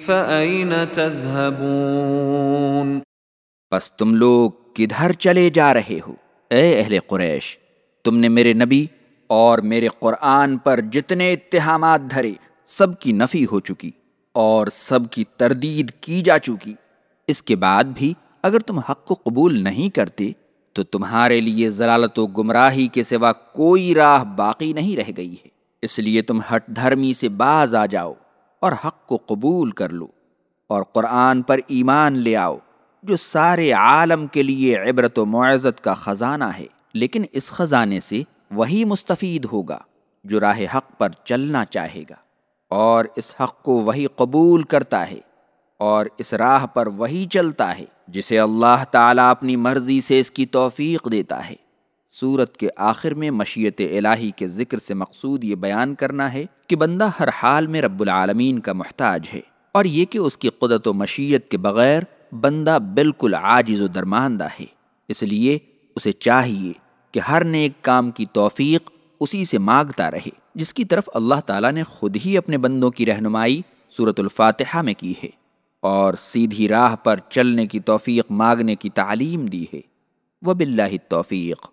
فأين تذهبون بس تم لوگ کدھر چلے جا رہے ہو؟ اے اہل قریش، تم نے میرے نبی اور میرے قرآن پر جتنے اتہامات دھرے، سب کی نفی ہو چکی اور سب کی تردید کی جا چکی۔ اس کے بعد بھی اگر تم حق کو قبول نہیں کرتے، تو تمہارے لیے ضلالت و گمراہی کے سوا کوئی راہ باقی نہیں رہ گئی ہے۔ اس لیے تم ہٹ دھرمی سے باز آ جاؤ۔ اور حق کو قبول کر لو اور قرآن پر ایمان لے آؤ، جو سارے عالم کے لیے عبرت و معزت کا خزانہ ہے۔ لیکن اس خزانے سے وہی مستفید ہوگا جو راہ حق پر چلنا چاہے گا۔ اور اس حق کو وہی قبول کرتا ہے اور اس راہ پر وہی چلتا ہے جسے اللہ تعالیٰ اپنی مرضی سے اس کی توفیق دیتا ہے۔ صورت کے آخر میں مشیت الہی کے ذکر سے مقصود یہ بیان کرنا ہے کہ بندہ ہر حال میں رب العالمین کا محتاج ہے اور یہ کہ اس کی قدرت و مشیت کے بغیر بندہ بالکل عاجز و درماندہ ہے۔ اس لیے اسے چاہیے کہ ہر نیک کام کی توفیق اسی سے مانگتا رہے، جس کی طرف اللہ تعالیٰ نے خود ہی اپنے بندوں کی رہنمائی صورت الفاتحہ میں کی ہے اور سیدھی راہ پر چلنے کی توفیق مانگنے کی تعلیم دی ہے۔ وہ بلّہ توفیق